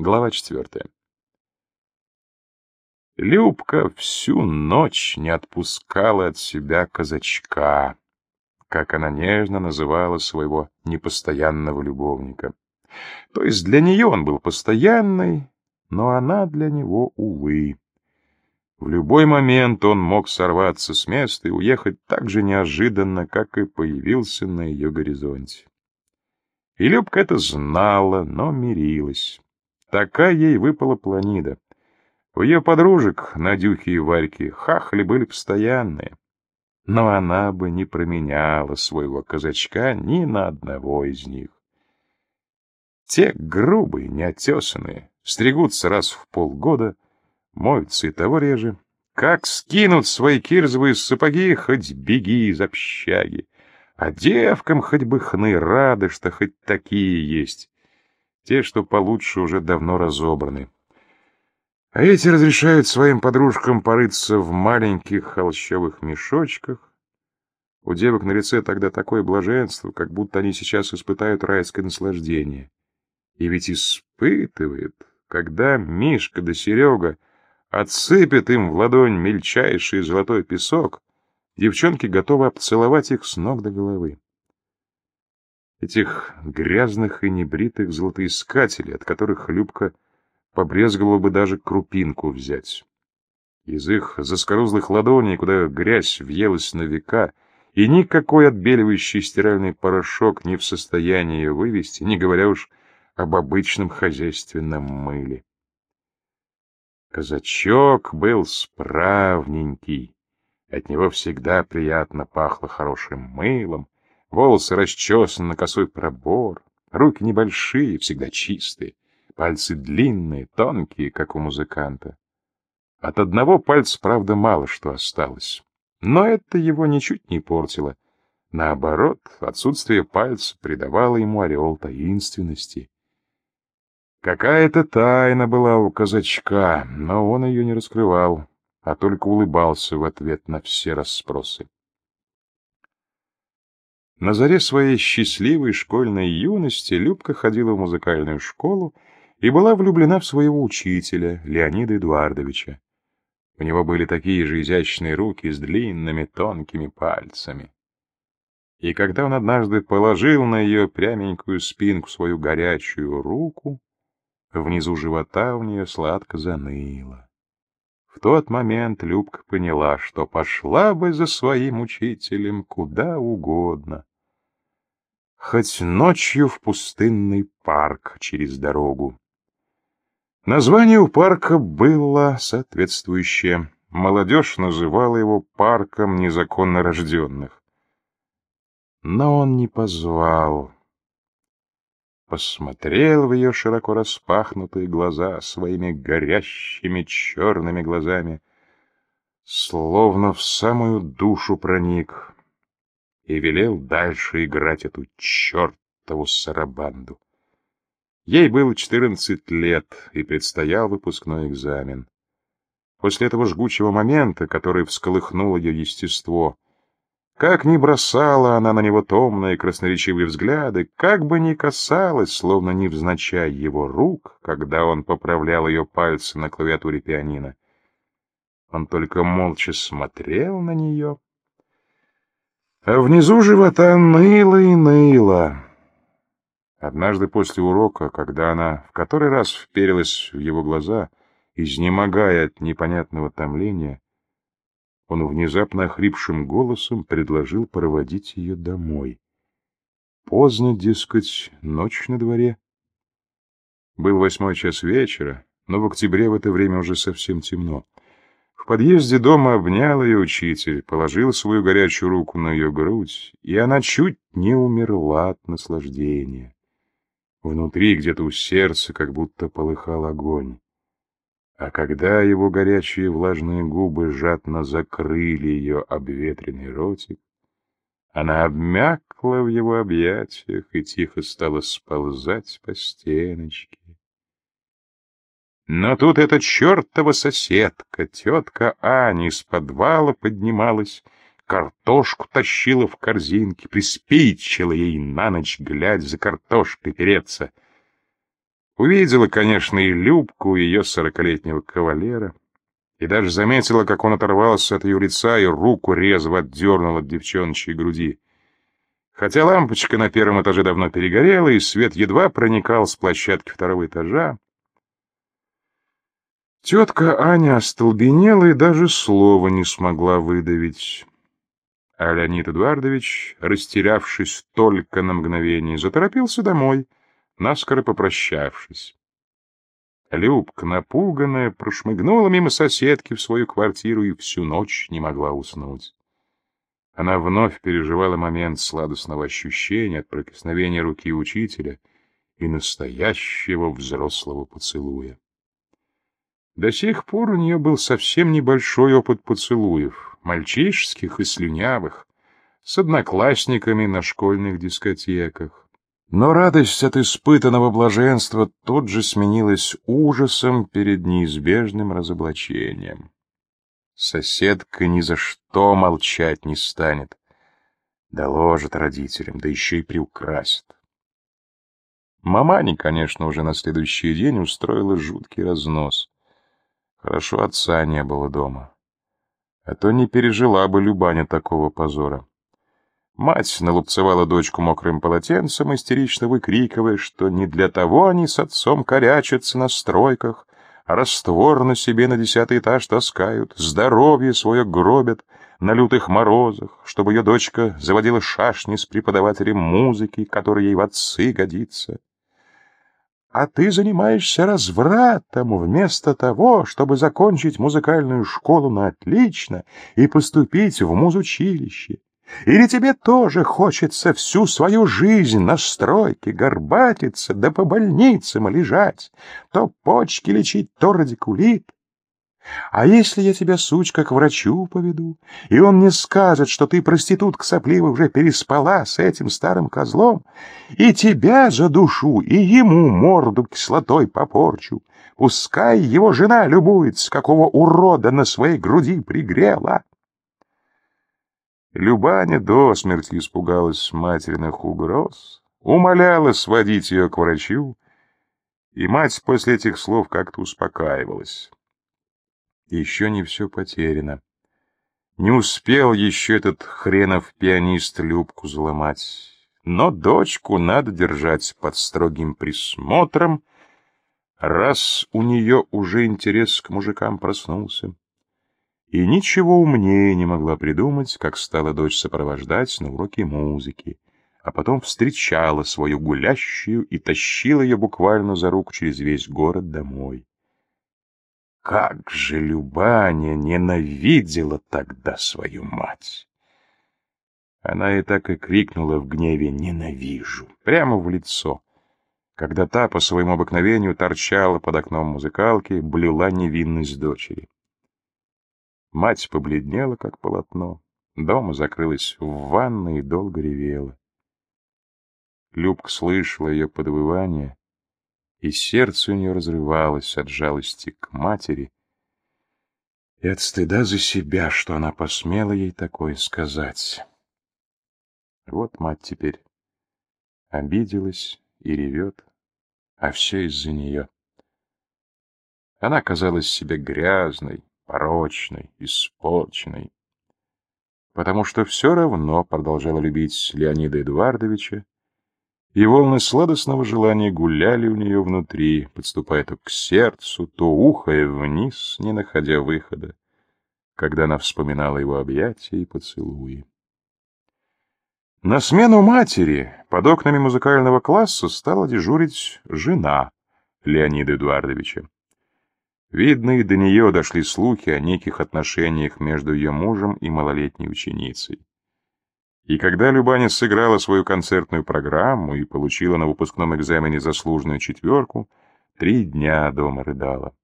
Глава четвертая. Любка всю ночь не отпускала от себя казачка, как она нежно называла своего непостоянного любовника. То есть для нее он был постоянный, но она для него, увы. В любой момент он мог сорваться с места и уехать так же неожиданно, как и появился на ее горизонте. И Любка это знала, но мирилась. Такая ей выпала планида. У ее подружек, Надюхи и Варьки, хахли были постоянные. Но она бы не променяла своего казачка ни на одного из них. Те грубые, неотесанные, стригутся раз в полгода, моются и того реже. Как скинут свои кирзовые сапоги, хоть беги из общаги. А девкам хоть бы хны рады, что хоть такие есть. Те, что получше, уже давно разобраны. А эти разрешают своим подружкам порыться в маленьких холщовых мешочках. У девок на лице тогда такое блаженство, как будто они сейчас испытают райское наслаждение. И ведь испытывает, когда Мишка да Серега отсыпят им в ладонь мельчайший золотой песок, девчонки готовы обцеловать их с ног до головы этих грязных и небритых золотоискателей, от которых Любка побрезговала бы даже крупинку взять. Из их заскорузлых ладоней, куда грязь въелась на века, и никакой отбеливающий стиральный порошок не в состоянии ее вывести, не говоря уж об обычном хозяйственном мыле. Казачок был справненький, от него всегда приятно пахло хорошим мылом, Волосы расчесаны на косой пробор, руки небольшие, всегда чистые, пальцы длинные, тонкие, как у музыканта. От одного пальца, правда, мало что осталось. Но это его ничуть не портило. Наоборот, отсутствие пальца придавало ему ореол таинственности. Какая-то тайна была у казачка, но он ее не раскрывал, а только улыбался в ответ на все расспросы. На заре своей счастливой школьной юности Любка ходила в музыкальную школу и была влюблена в своего учителя, Леонида Эдуардовича. У него были такие же изящные руки с длинными тонкими пальцами. И когда он однажды положил на ее пряменькую спинку свою горячую руку, внизу живота у нее сладко заныло. В тот момент Любка поняла, что пошла бы за своим учителем куда угодно хоть ночью в пустынный парк через дорогу. Название у парка было соответствующее. Молодежь называла его парком незаконно рожденных. Но он не позвал. Посмотрел в ее широко распахнутые глаза своими горящими черными глазами, словно в самую душу проник и велел дальше играть эту чертову сарабанду. Ей было четырнадцать лет, и предстоял выпускной экзамен. После этого жгучего момента, который всколыхнул ее естество, как ни бросала она на него томные красноречивые взгляды, как бы ни касалась, словно невзначай его рук, когда он поправлял ее пальцы на клавиатуре пианино. Он только молча смотрел на нее, а внизу живота ныло и ныло. Однажды после урока, когда она в который раз вперилась в его глаза, изнемогая от непонятного томления, он внезапно охрипшим голосом предложил проводить ее домой. Поздно, дескать, ночь на дворе. Был восьмой час вечера, но в октябре в это время уже совсем темно. В подъезде дома обнял ее учитель, положил свою горячую руку на ее грудь, и она чуть не умерла от наслаждения. Внутри, где-то у сердца, как будто полыхал огонь. А когда его горячие влажные губы жадно закрыли ее обветренный ротик, она обмякла в его объятиях и тихо стала сползать по стеночке. Но тут эта чертова соседка, тетка Аня, из подвала поднималась, картошку тащила в корзинке, приспичила ей на ночь, глядь за картошкой переться. Увидела, конечно, и Любку, и ее сорокалетнего кавалера, и даже заметила, как он оторвался от ее лица и руку резво отдернул от девчоночьей груди. Хотя лампочка на первом этаже давно перегорела, и свет едва проникал с площадки второго этажа, тетка Аня остолбенела и даже слова не смогла выдавить. А Леонид Эдуардович, растерявшись только на мгновение, заторопился домой, наскоро попрощавшись. Любка, напуганная, прошмыгнула мимо соседки в свою квартиру и всю ночь не могла уснуть. Она вновь переживала момент сладостного ощущения от прикосновения руки учителя и настоящего взрослого поцелуя. До сих пор у нее был совсем небольшой опыт поцелуев, мальчишеских и слюнявых, с одноклассниками на школьных дискотеках. Но радость от испытанного блаженства тут же сменилась ужасом перед неизбежным разоблачением. Соседка ни за что молчать не станет. Доложит родителям, да еще и приукрасит. Маманя, конечно, уже на следующий день устроила жуткий разнос. Хорошо отца не было дома. А то не пережила бы Любаня такого позора. Мать налупцевала дочку мокрым полотенцем, истерично выкрикивая, что не для того они с отцом корячатся на стройках, раствор на себе на десятый этаж таскают, здоровье свое гробят на лютых морозах, чтобы ее дочка заводила шашни с преподавателем музыки, который ей в отцы годится. А ты занимаешься развратом вместо того, чтобы закончить музыкальную школу на отлично и поступить в музучилище. Или тебе тоже хочется всю свою жизнь на стройке горбатиться, да по больницам лежать, то почки лечить, то радикулит? А если я тебя, сучка, к врачу поведу, и он мне скажет, что ты, проститутка сопливая, уже переспала с этим старым козлом, и тебя за душу, и ему морду кислотой попорчу, пускай его жена любуется, какого урода на своей груди пригрела, Любаня до смерти испугалась материных угроз, умоляла сводить ее к врачу, и мать после этих слов как-то успокаивалась. Еще не все потеряно. Не успел еще этот хренов пианист Любку заломать. Но дочку надо держать под строгим присмотром, раз у нее уже интерес к мужикам проснулся и ничего умнее не могла придумать, как стала дочь сопровождать на уроки музыки, а потом встречала свою гулящую и тащила ее буквально за руку через весь город домой. Как же Любаня ненавидела тогда свою мать! Она и так и крикнула в гневе «ненавижу» прямо в лицо, когда та по своему обыкновению торчала под окном музыкалки, блюла невинность дочери. Мать побледнела, как полотно. Дома закрылась в ванной и долго ревела. Любка слышала ее подвывание, и сердце у нее разрывалось от жалости к матери и от стыда за себя, что она посмела ей такое сказать. Вот мать теперь обиделась и ревет, а все из-за нее. Она казалась себе грязной, порочной, испорченной. Потому что все равно продолжала любить Леонида Эдуардовича, и волны сладостного желания гуляли у нее внутри, подступая то к сердцу, то ухая вниз, не находя выхода, когда она вспоминала его объятия и поцелуи. На смену матери под окнами музыкального класса стала дежурить жена Леонида Эдуардовича. Видно, и до нее дошли слухи о неких отношениях между ее мужем и малолетней ученицей. И когда Любаня сыграла свою концертную программу и получила на выпускном экзамене заслуженную четверку, три дня дома рыдала.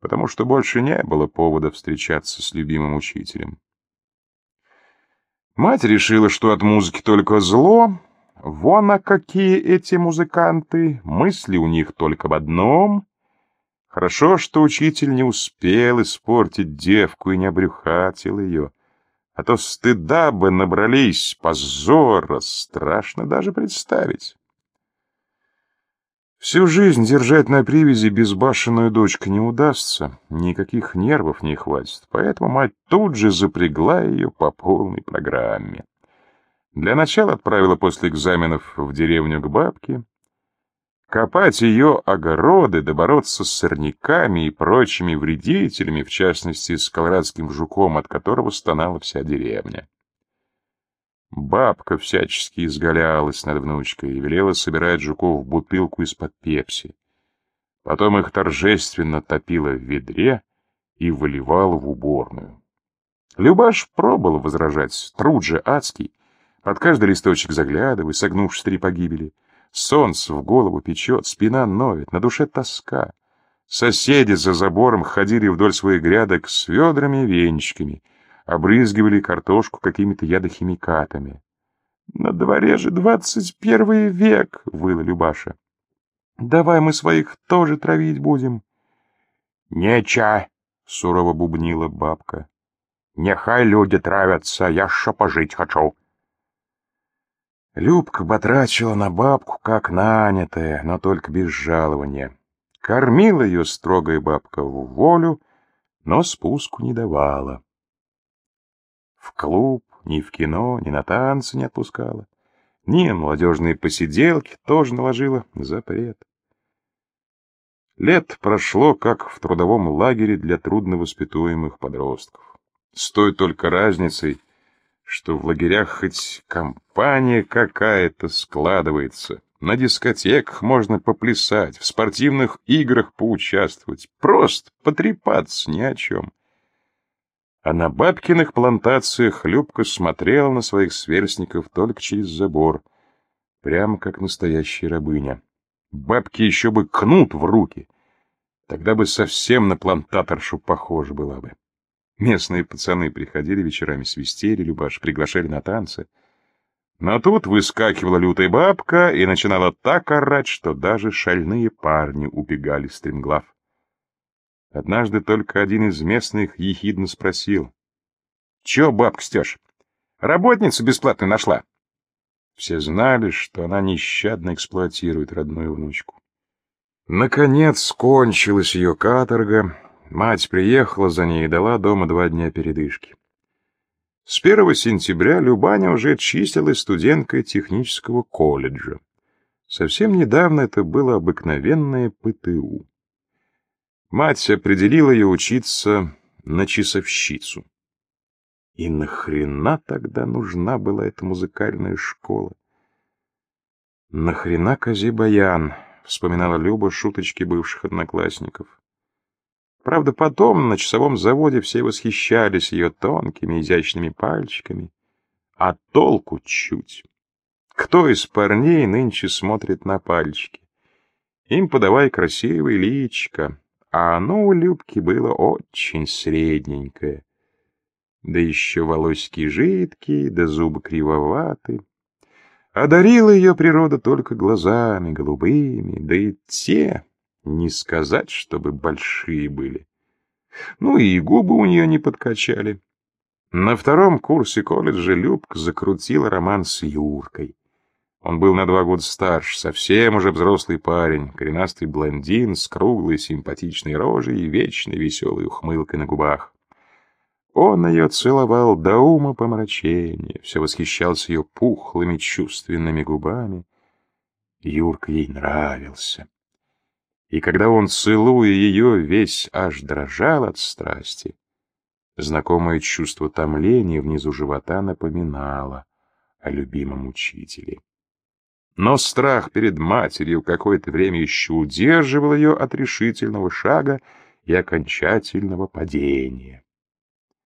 Потому что больше не было повода встречаться с любимым учителем. Мать решила, что от музыки только зло. Вон, а какие эти музыканты, мысли у них только в одном — Хорошо, что учитель не успел испортить девку и не обрюхатил ее. А то стыда бы набрались, позора, страшно даже представить. Всю жизнь держать на привязи безбашенную дочку не удастся, никаких нервов не хватит, поэтому мать тут же запрягла ее по полной программе. Для начала отправила после экзаменов в деревню к бабке, копать ее огороды, добороться с сорняками и прочими вредителями, в частности, с колорадским жуком, от которого стонала вся деревня. Бабка всячески изгалялась над внучкой и велела собирать жуков в бутылку из-под пепси. Потом их торжественно топила в ведре и выливала в уборную. Любаш пробовал возражать, труд же адский. Под каждый листочек заглядывай, согнувшись три погибели. Солнце в голову печет, спина ноет, на душе тоска. Соседи за забором ходили вдоль своих грядок с ведрами и венчиками — обрызгивали картошку какими-то ядохимикатами. «На дворе же двадцать первый век!» — выла Любаша. «Давай мы своих тоже травить будем». «Неча!» — сурово бубнила бабка. «Нехай люди травятся, я шо пожить хочу». Любка батрачила на бабку, как нанятая, но только без жалования. Кормила ее строгая бабка в волю, но спуску не давала. В клуб, ни в кино, ни на танцы не отпускала. Ни молодежные посиделки тоже наложила запрет. Лет прошло, как в трудовом лагере для трудновоспитуемых подростков. С той только разницей, что в лагерях хоть компания какая-то складывается. На дискотеках можно поплясать, в спортивных играх поучаствовать, просто потрепаться ни о чем. А на бабкиных плантациях Любка смотрела на своих сверстников только через забор, прямо как настоящая рабыня. Бабки еще бы кнут в руки, тогда бы совсем на плантаторшу похожа была бы. Местные пацаны приходили вечерами, свистели, Любаш, приглашали на танцы. Но тут выскакивала лютая бабка и начинала так орать, что даже шальные парни убегали стремглав. Однажды только один из местных ехидно спросил. — Чё, бабка, стёшь? Работницу бесплатно нашла? Все знали, что она нещадно эксплуатирует родную внучку. Наконец кончилась ее каторга. Мать приехала за ней и дала дома два дня передышки. С 1 сентября Любаня уже числилась студенткой технического колледжа. Совсем недавно это было обыкновенное ПТУ. Мать определила ее учиться на часовщицу. И нахрена тогда нужна была эта музыкальная школа? Нахрена Кази-Баян, вспоминала Люба шуточки бывших одноклассников. Правда, потом на часовом заводе все восхищались ее тонкими, изящными пальчиками. А толку чуть. Кто из парней нынче смотрит на пальчики? Им подавай красивый личико, а оно у Любки было очень средненькое. Да еще волосики жидкие, да зубы кривоваты. Одарила ее природа только глазами голубыми, да и те, не сказать, чтобы большие были. Ну и губы у нее не подкачали. На втором курсе колледжа Любка закрутила роман с Юркой. Он был на два года старше, совсем уже взрослый парень, коренастый блондин с круглой симпатичной рожей и вечной веселой ухмылкой на губах. Он ее целовал до ума помрачения, все восхищался ее пухлыми чувственными губами. Юрка ей нравился. И когда он, целуя ее, весь аж дрожал от страсти, знакомое чувство томления внизу живота напоминало о любимом учителе. Но страх перед матерью какое-то время еще удерживал ее от решительного шага и окончательного падения.